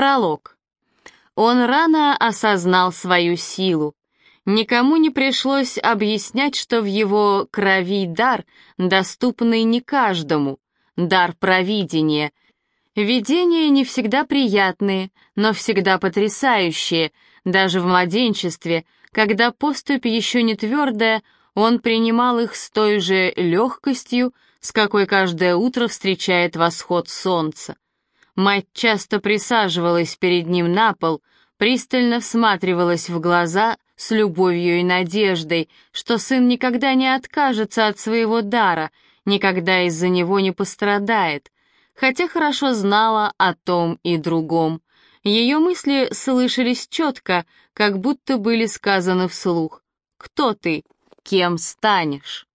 Пролог. Он рано осознал свою силу. Никому не пришлось объяснять, что в его крови дар, доступный не каждому, дар провидения. Видения не всегда приятные, но всегда потрясающие, даже в младенчестве, когда поступь еще не твердая, он принимал их с той же легкостью, с какой каждое утро встречает восход солнца. Мать часто присаживалась перед ним на пол, пристально всматривалась в глаза с любовью и надеждой, что сын никогда не откажется от своего дара, никогда из-за него не пострадает, хотя хорошо знала о том и другом. Ее мысли слышались четко, как будто были сказаны вслух. «Кто ты? Кем станешь?»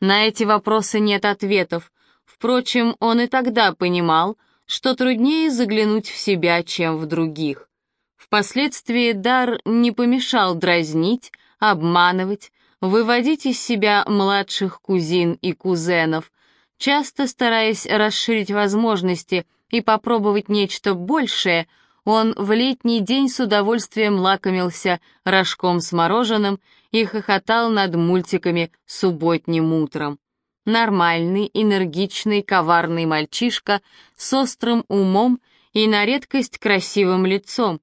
На эти вопросы нет ответов. Впрочем, он и тогда понимал, что труднее заглянуть в себя, чем в других. Впоследствии дар не помешал дразнить, обманывать, выводить из себя младших кузин и кузенов, часто стараясь расширить возможности и попробовать нечто большее, он в летний день с удовольствием лакомился рожком с мороженым и хохотал над мультиками субботним утром. Нормальный, энергичный, коварный мальчишка с острым умом и на редкость красивым лицом,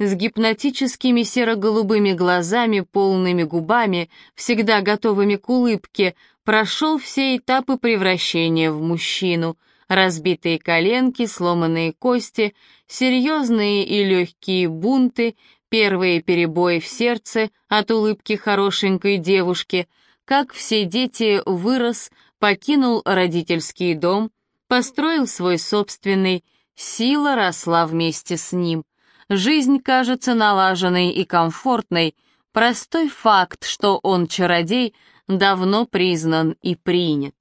с гипнотическими серо-голубыми глазами, полными губами, всегда готовыми к улыбке, прошел все этапы превращения в мужчину. Разбитые коленки, сломанные кости, серьезные и легкие бунты, первые перебои в сердце от улыбки хорошенькой девушки — как все дети вырос, покинул родительский дом, построил свой собственный, сила росла вместе с ним. Жизнь кажется налаженной и комфортной, простой факт, что он чародей, давно признан и принят.